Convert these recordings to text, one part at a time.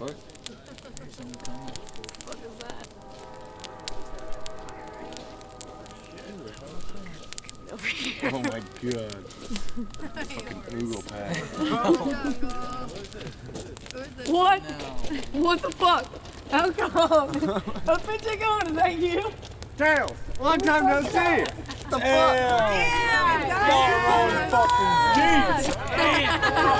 fuck? What is that? Over here. Oh my god. Fucking Google Pad. what? What the fuck? How come? How bitch going? Is that you? Tails, long time no see. The fuck? Yeah, yeah. yeah. fucking jeez.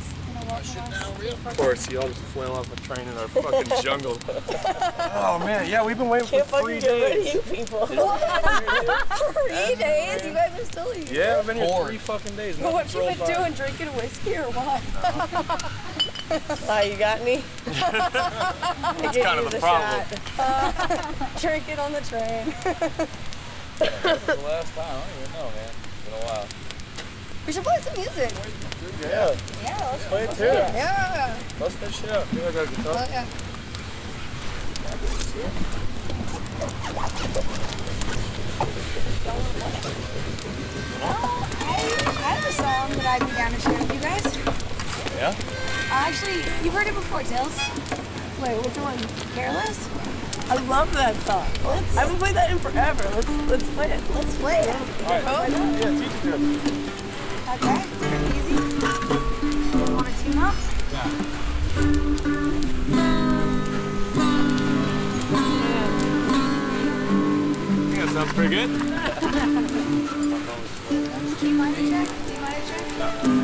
You guys just gonna walk around. Of course, you all just flail off a train in our fucking jungle. oh man, yeah, we've been waiting for three days. people. Three days? You guys are still here. Yeah, I've been here Bored. three fucking days. But What you been by. doing? Drinking whiskey or what? Why you got me? That's kind of the problem. Drinking on the train. This is the last time. I don't even know, man. It's been a while. We should play some music. Yeah, Yeah, let's play it too. Yeah. Bust that shit out. Dude, I got a guitar. Okay. I have a song that I'd be down to share with you guys. Yeah? Uh, actually, you've heard it before, Tails. Wait, which one? Careless? I love that song. Let's, I haven't played that in forever. Let's let's play it. Let's play it. Alright. Yeah, teach it to me. Okay, pretty easy. You want to tune up? Think that sounds pretty good. Minor check? D minor check? G minor check? G minor check?